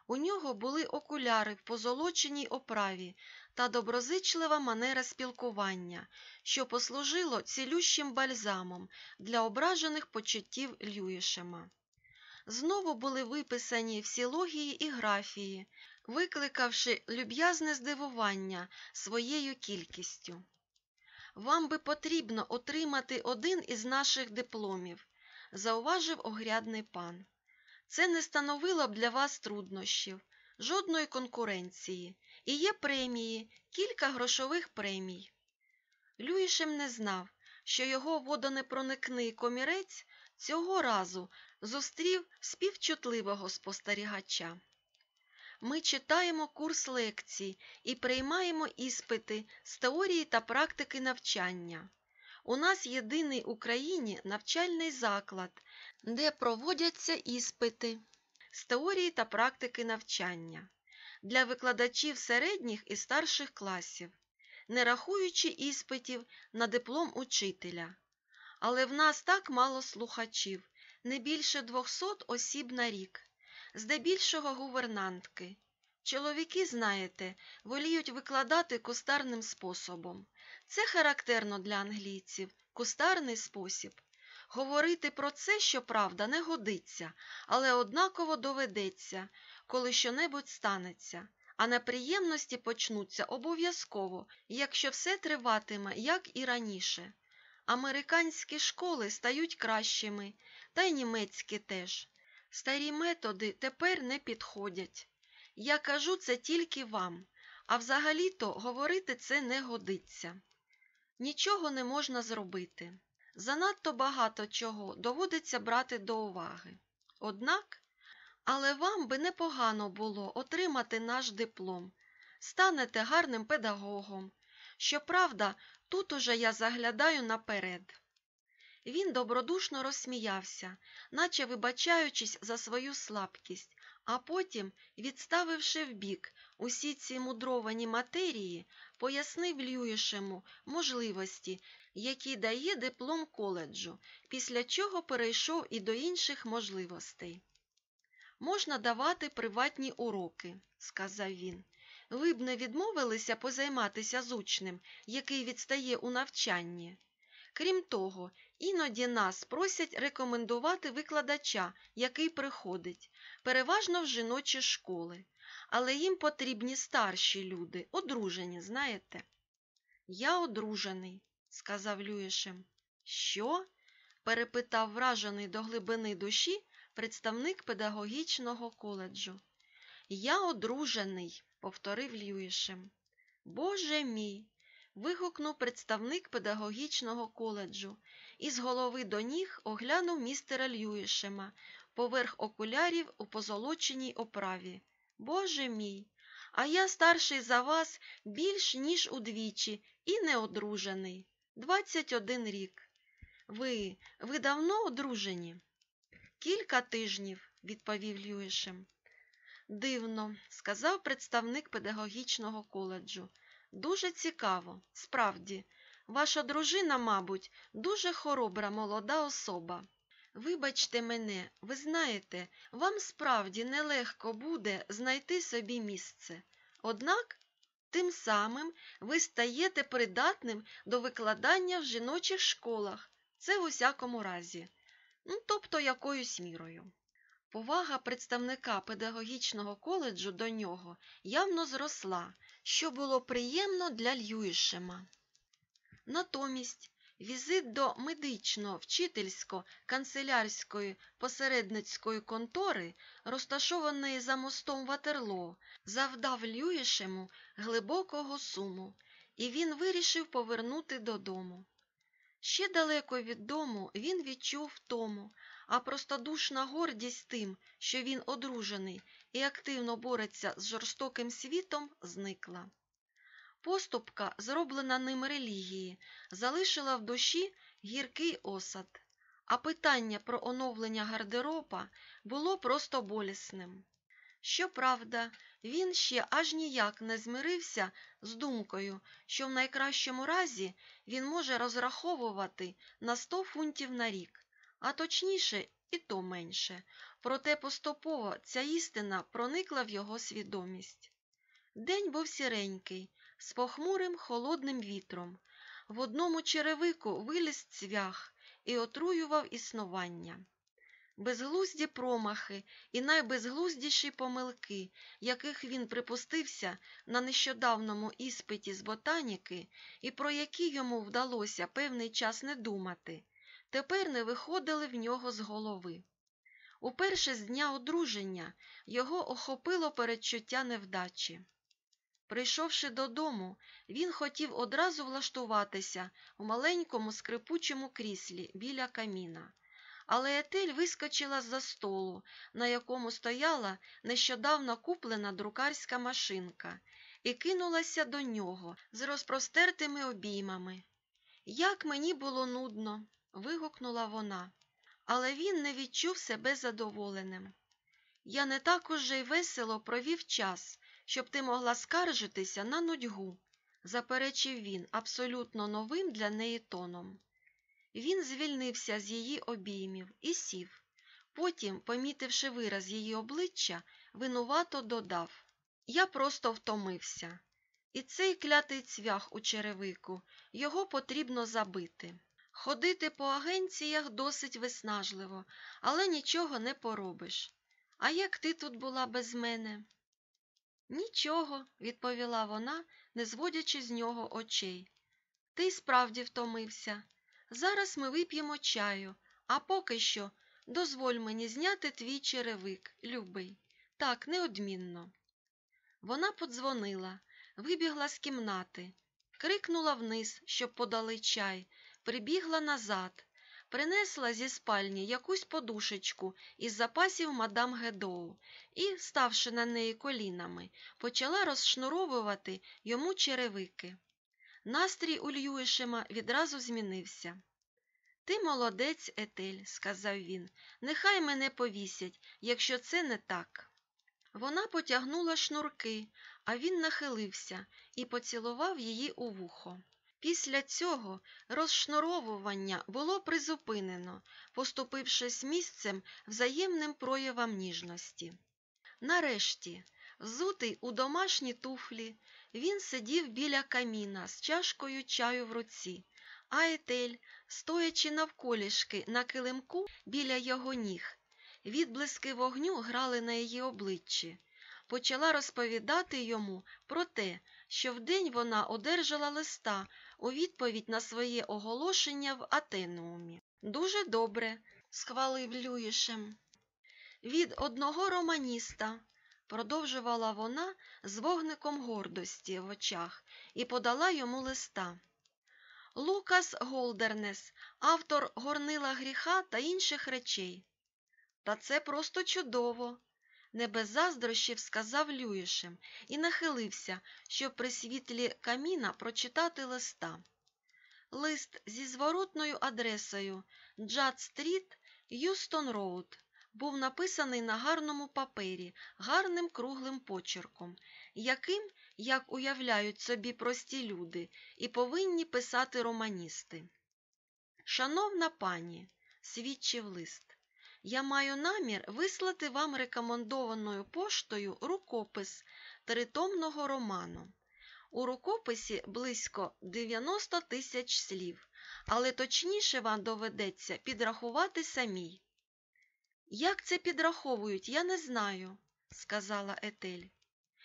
У нього були окуляри в позолоченій оправі та доброзичлива манера спілкування, що послужило цілющим бальзамом для ображених почуттів Люїшема. Знову були виписані всі логії і графії, викликавши люб'язне здивування своєю кількістю. Вам би потрібно отримати один із наших дипломів, зауважив огрядний пан. Це не становило б для вас труднощів, жодної конкуренції, і є премії, кілька грошових премій. Люїшем не знав, що його водонепроникний комірець цього разу зустрів співчутливого спостерігача. Ми читаємо курс лекцій і приймаємо іспити з теорії та практики навчання. У нас єдиний в Україні навчальний заклад, де проводяться іспити з теорії та практики навчання для викладачів середніх і старших класів, не рахуючи іспитів на диплом учителя. Але в нас так мало слухачів, не більше 200 осіб на рік, здебільшого гувернантки. Чоловіки, знаєте, воліють викладати кустарним способом. Це характерно для англійців, кустарний спосіб. Говорити про це, щоправда, не годиться, але однаково доведеться, коли щонебудь станеться, а неприємності почнуться обов'язково, якщо все триватиме, як і раніше. Американські школи стають кращими, та й німецькі теж. Старі методи тепер не підходять. Я кажу це тільки вам, а взагалі-то говорити це не годиться. Нічого не можна зробити. Занадто багато чого доводиться брати до уваги. Однак, але вам би непогано було отримати наш диплом, станете гарним педагогом. Щоправда, тут уже я заглядаю наперед. Він добродушно розсміявся, наче вибачаючись за свою слабкість, а потім, відставивши вбік усі ці мудровані матерії, пояснив Люїшему можливості, які дає диплом коледжу, після чого перейшов і до інших можливостей. Можна давати приватні уроки, сказав він. Ви б не відмовилися позайматися з учнем, який відстає у навчанні. Крім того, іноді нас просять рекомендувати викладача, який приходить, переважно в жіночі школи, але їм потрібні старші люди, одружені, знаєте. Я одружений, сказав Люїшем. Що? перепитав вражений до глибини душі представник педагогічного коледжу. Я одружений, повторив Люїшем. Боже мій. вигукнув представник педагогічного коледжу і з голови до ніг оглянув містера Льюішема поверх окулярів у позолоченій оправі. Боже мій, а я старший за вас більш ніж удвічі і не одружений. Двадцять один рік. Ви, ви давно одружені? Кілька тижнів, відповів Льюішем. Дивно, сказав представник педагогічного коледжу. Дуже цікаво, справді. Ваша дружина, мабуть, дуже хоробра молода особа. Вибачте мене, ви знаєте, вам справді нелегко буде знайти собі місце. Однак, тим самим ви стаєте придатним до викладання в жіночих школах, це в усякому разі, ну, тобто якоюсь мірою. Повага представника педагогічного коледжу до нього явно зросла, що було приємно для Льюішема. Натомість візит до медично-вчительсько-канцелярської посередницької контори, розташованої за мостом Ватерлоо, завдав Люїшему глибокого суму, і він вирішив повернути додому. Ще далеко від дому він відчув втому, а простодушна гордість тим, що він одружений і активно бореться з жорстоким світом, зникла. Поступка, зроблена ним релігії, залишила в душі гіркий осад, а питання про оновлення гардероба було просто болісним. Щоправда, він ще аж ніяк не змирився з думкою, що в найкращому разі він може розраховувати на 100 фунтів на рік, а точніше і то менше. Проте поступово ця істина проникла в його свідомість. День був сіренький, з похмурим холодним вітром. В одному черевику виліз цвях і отруював існування. Безглузді промахи і найбезглуздіші помилки, яких він припустився на нещодавному іспиті з ботаніки і про які йому вдалося певний час не думати, тепер не виходили в нього з голови. Уперше з дня одруження його охопило передчуття невдачі. Прийшовши додому, він хотів одразу влаштуватися в маленькому скрипучому кріслі біля каміна. Але Етель вискочила з-за столу, на якому стояла нещодавно куплена друкарська машинка, і кинулася до нього з розпростертими обіймами. Як мені було нудно, вигукнула вона, але він не відчув себе задоволеним. Я не так уже й весело провів час, щоб ти могла скаржитися на нудьгу, заперечив він абсолютно новим для неї тоном. Він звільнився з її обіймів і сів. Потім, помітивши вираз її обличчя, винувато додав Я просто втомився. І цей клятий цвях у черевику, його потрібно забити. Ходити по агенціях досить виснажливо, але нічого не поробиш. А як ти тут була без мене? Нічого, відповіла вона, не зводячи з нього очей. Ти справді втомився. Зараз ми вип'ємо чаю, а поки що дозволь мені зняти твій черевик, любий. Так, неодмінно. Вона подзвонила, вибігла з кімнати, крикнула вниз, щоб подали чай, прибігла назад, принесла зі спальні якусь подушечку із запасів мадам Гедоу і, ставши на неї колінами, почала розшнуровувати йому черевики. Настрій у Льюішема відразу змінився. Ти молодець, Етель, сказав він, нехай мене повісять, якщо це не так. Вона потягнула шнурки, а він нахилився і поцілував її у вухо. Після цього розшнуровування було призупинено, поступившись місцем взаємним проявам ніжності. Нарешті, взутий у домашні туфлі, він сидів біля каміна з чашкою чаю в руці, а Етель, стоячи навколішки на килимку біля його ніг, відблиски вогню грали на її обличчі, почала розповідати йому про те, що вдень вона одержала листа у відповідь на своє оголошення в Атенеумі. Дуже добре, схвалив Люїшем. Від одного романіста, продовжувала вона з вогником гордості в очах і подала йому листа. Лукас Голдернес, автор горнила гріха та інших речей. Та це просто чудово, не без заздрощів сказав Люїшем і нахилився, щоб при світлі каміна прочитати листа. Лист зі зворотною адресою Джад Стріт, Юстон Роуд був написаний на гарному папері, гарним круглим почерком, яким, як уявляють собі прості люди, і повинні писати романісти. Шановна пані, свідчив лист, я маю намір вислати вам рекомендованою поштою рукопис тритомного роману. У рукописі близько 90 тисяч слів, але точніше вам доведеться підрахувати самій. Як це підраховують, я не знаю, сказала Етель.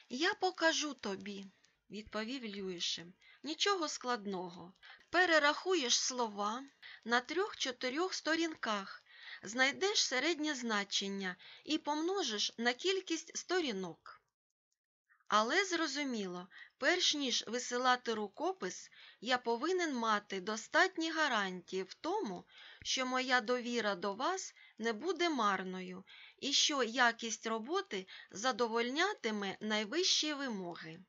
Я покажу тобі, відповів Люїшем. Нічого складного. Перерахуєш слова на трьох-чотирьох сторінках, знайдеш середнє значення і помножиш на кількість сторінок. Але зрозуміло, перш ніж висилати рукопис, я повинен мати достатні гарантії в тому, що моя довіра до вас не буде марною і що якість роботи задовольнятиме найвищі вимоги.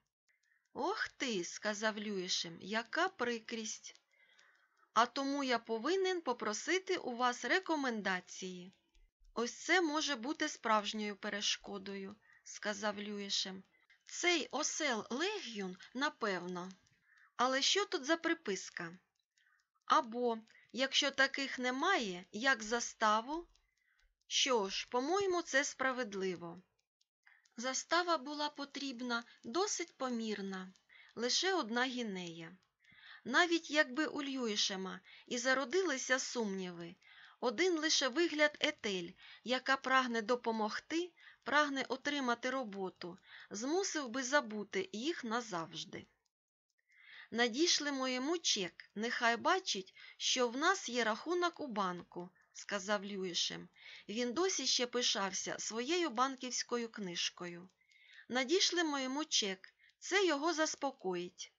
Ох ти, сказав Люїшем, яка прикрість. А тому я повинен попросити у вас рекомендації. Ось це може бути справжньою перешкодою, сказав Люїшем. Цей осел Легюн, напевно. Але що тут за приписка? Або, якщо таких немає, як заставу? Що ж, по-моєму, це справедливо. Застава була потрібна досить помірна, лише одна гінея. Навіть якби у Льюішема і зародилися сумніви, один лише вигляд етель, яка прагне допомогти, прагне отримати роботу, змусив би забути їх назавжди. Надішлемо йому чек, нехай бачить, що в нас є рахунок у банку, сказав Люїшем. Він досі ще пишався своєю банківською книжкою. Надішлемо йому чек, це його заспокоїть.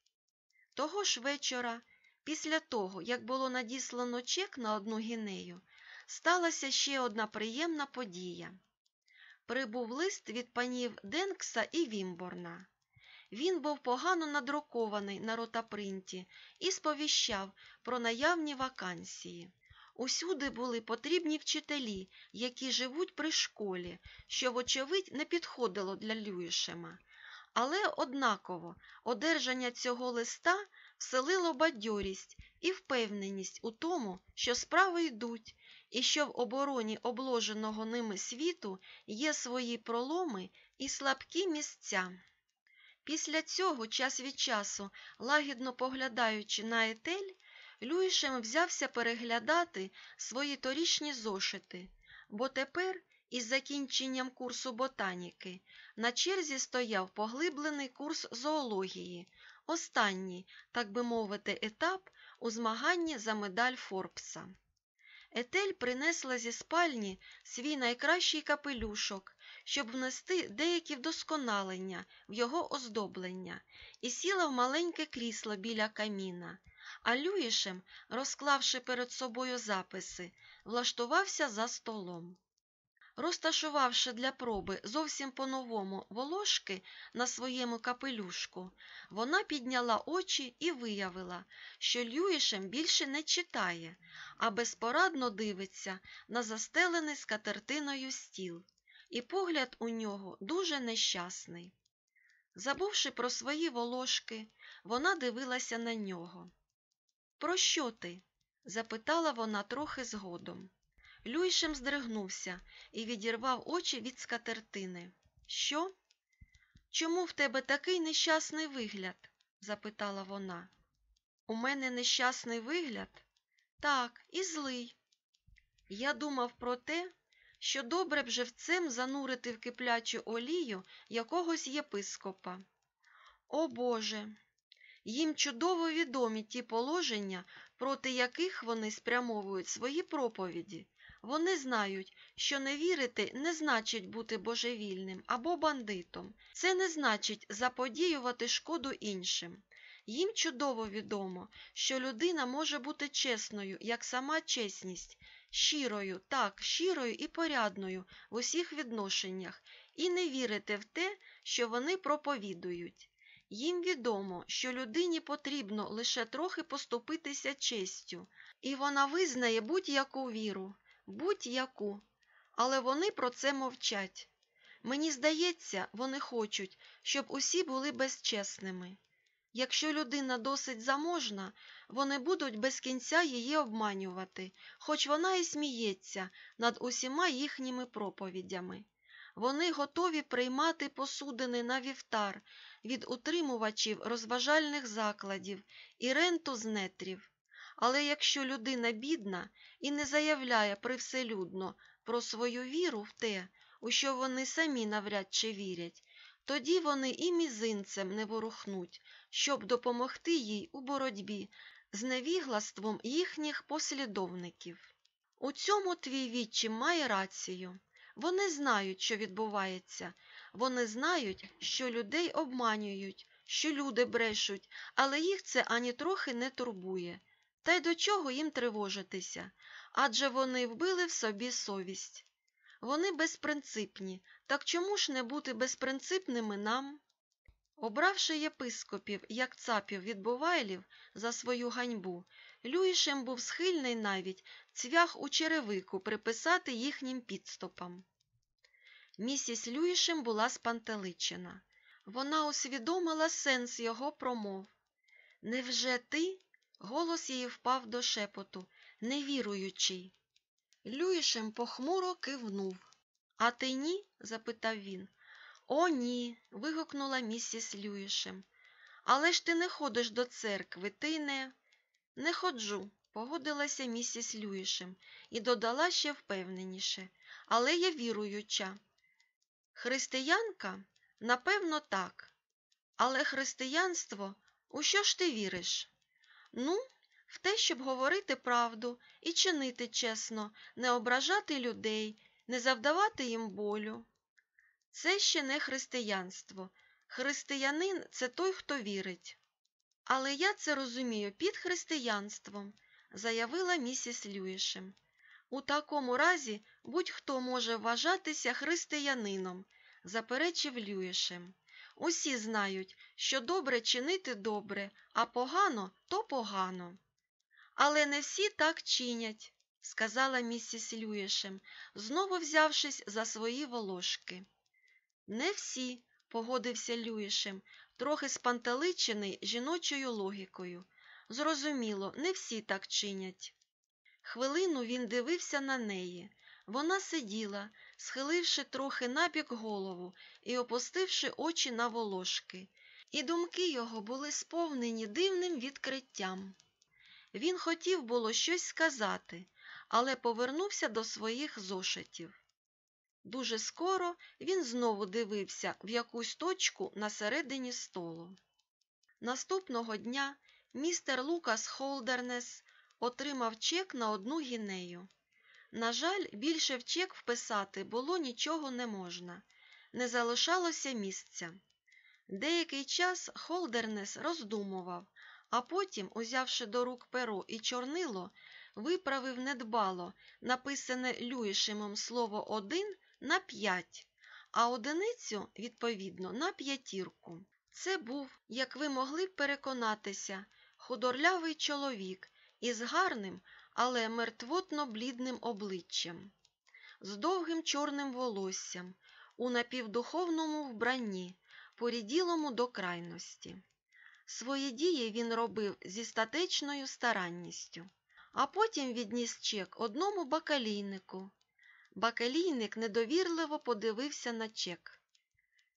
Того ж вечора, після того, як було надіслано чек на одну гінею, сталася ще одна приємна подія. Прибув лист від панів Денкса і Вімборна. Він був погано надрукований на ротапринті і сповіщав про наявні вакансії. Усюди були потрібні вчителі, які живуть при школі, що, вочевидь, не підходило для Люїшема. Але однаково одержання цього листа вселило бадьорість і впевненість у тому, що справи йдуть, і що в обороні обложеного ними світу є свої проломи і слабкі місця. Після цього, час від часу, лагідно поглядаючи на етель, Люїшем взявся переглядати свої торічні зошити, бо тепер, із закінченням курсу ботаніки, на черзі стояв поглиблений курс зоології, останній, так би мовити, етап у змаганні за медаль Форбса. Етель принесла зі спальні свій найкращий капелюшок, щоб внести деякі вдосконалення в його оздоблення, і сіла в маленьке крісло біля каміна, а Люїшем, розклавши перед собою записи, влаштувався за столом. Розташувавши для проби зовсім по-новому волошки на своєму капелюшку, вона підняла очі і виявила, що Люїшем більше не читає, а безпорадно дивиться на застелений скатертиною стіл, і погляд у нього дуже нещасний. Забувши про свої волошки, вона дивилася на нього. Про що ти? запитала вона трохи згодом. Люйшем здригнувся і відірвав очі від скатертини. Що? Чому в тебе такий нещасний вигляд? запитала вона. У мене нещасний вигляд? Так, і злий. Я думав про те, що добре б живцем занурити в киплячу олію якогось єпископа. О Боже! Їм чудово відомі ті положення, проти яких вони спрямовують свої проповіді. Вони знають, що не вірити не значить бути божевільним або бандитом. Це не значить заподіювати шкоду іншим. Їм чудово відомо, що людина може бути чесною, як сама чесність, щирою, так, щирою і порядною в усіх відношеннях, і не вірити в те, що вони проповідують. Їм відомо, що людині потрібно лише трохи поступитися честю, і вона визнає будь-яку віру, будь-яку, але вони про це мовчать. Мені здається, вони хочуть, щоб усі були безчесними. Якщо людина досить заможна, вони будуть без кінця її обманювати, хоч вона і сміється над усіма їхніми проповідями. Вони готові приймати посудини на вівтар від утримувачів розважальних закладів і ренту з нетрів. Але якщо людина бідна і не заявляє привселюдно про свою віру в те, у що вони самі навряд чи вірять, тоді вони і мізинцем не ворухнуть, щоб допомогти їй у боротьбі з невіглаством їхніх послідовників. У цьому твій відчим має рацію. Вони знають, що відбувається, вони знають, що людей обманюють, що люди брешуть, але їх це ані трохи не турбує. Та й до чого їм тривожитися? Адже вони вбили в собі совість. Вони безпринципні, так чому ж не бути безпринципними нам? Обравши єпископів, як цапів від Бувайлів за свою ганьбу, Люїшем був схильний навіть цвях у черевику приписати їхнім підступам. Місіс Люїшем була спантеличена. Вона усвідомила сенс його промов. Невже ти? Голос її впав до шепоту, невіруючий. Люїшем похмуро кивнув. А ти ні? запитав він. О, ні. вигукнула місіс Люїшем. Але ж ти не ходиш до церкви, ти не. Не ходжу, погодилася місіс Люїшем і додала ще впевненіше. Але я віруюча. Християнка? Напевно, так. Але християнство, у що ж ти віриш? Ну, в те, щоб говорити правду і чинити чесно, не ображати людей, не завдавати їм болю. Це ще не християнство. Християнин це той, хто вірить. Але я це розумію під християнством, заявила місіс Люїшем. У такому разі будь-хто може вважатися християнином, заперечив Люїшем. Усі знають, що добре чинити добре, а погано то погано. Але не всі так чинять, сказала місіс Люїшем, знову взявшись за свої волошки. Не всі, погодився Люїшем, трохи спантеличений жіночою логікою. Зрозуміло, не всі так чинять. Хвилину він дивився на неї. Вона сиділа, схиливши трохи набік голову і опустивши очі на волошки, і думки його були сповнені дивним відкриттям. Він хотів було щось сказати, але повернувся до своїх зошитів. Дуже скоро він знову дивився в якусь точку на середині столу. Наступного дня містер Лукас Холдернес отримав чек на одну гінею. На жаль, більше в чек вписати було нічого не можна, не залишалося місця. Деякий час Холдернес роздумував, а потім, узявши до рук перо і чорнило, виправив недбало написане Люїшемом слово один на п'ять, а одиницю, відповідно, на п'ятірку. Це був, як ви могли б переконатися, худорлявий чоловік із гарним, але мертвотно блідним обличчям, з довгим чорним волоссям, у напівдуховному вбранні, поріділому до крайності. Свої дії він робив зі статечною старанністю, а потім відніс чек одному бакалійнику. Бакалійник недовірливо подивився на чек.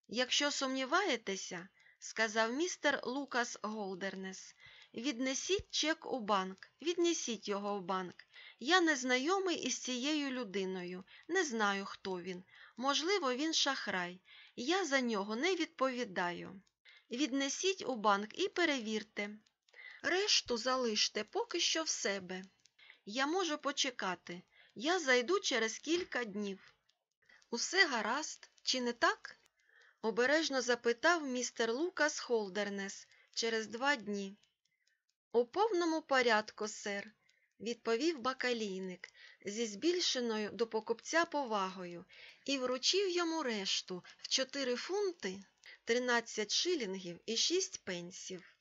Якщо сумніваєтеся, сказав містер Лукас Голдернес, віднесіть чек у банк, віднесіть його в банк. Я не знайомий із цією людиною, не знаю, хто він. Можливо, він шахрай. Я за нього не відповідаю. Віднесіть у банк і перевірте. Решту залиште поки що в себе. Я можу почекати. Я зайду через кілька днів. Усе гаразд, чи не так? обережно запитав містер Лукас Холдернес через два дні. У повному порядку, сер, відповів бакалійник зі збільшеною до покупця повагою і вручив йому решту в 4 фунти 13 шилінгів і 6 пенсів.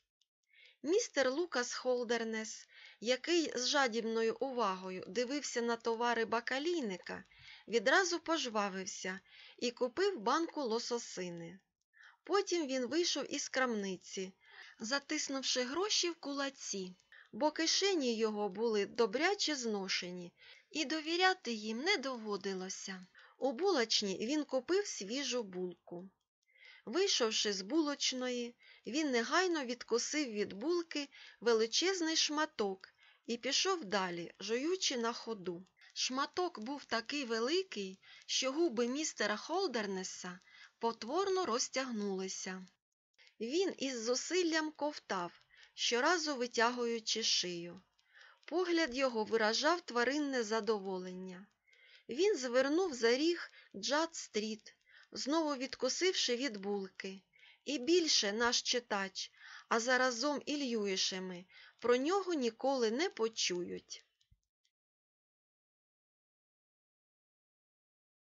Містер Лукас Холдернес, який з жадібною увагою дивився на товари бакалійника, відразу пожвавився і купив банку лососини. Потім він вийшов із крамниці, затиснувши гроші в кулаці, бо кишені його були добряче зношені, і довіряти їм не доводилося. У булочні він купив свіжу булку. Вийшовши з булочної, він негайно відкусив від булки величезний шматок і пішов далі, жуючи на ходу. Шматок був такий великий, що губи містера Холдернеса потворно розтягнулися. Він із зусиллям ковтав, щоразу витягуючи шию. Погляд його виражав тваринне задоволення. Він звернув за ріг Джад-стріт, знову відкусивши від булки. І більше наш читач, а заразом і Льюішеми, про нього ніколи не почують.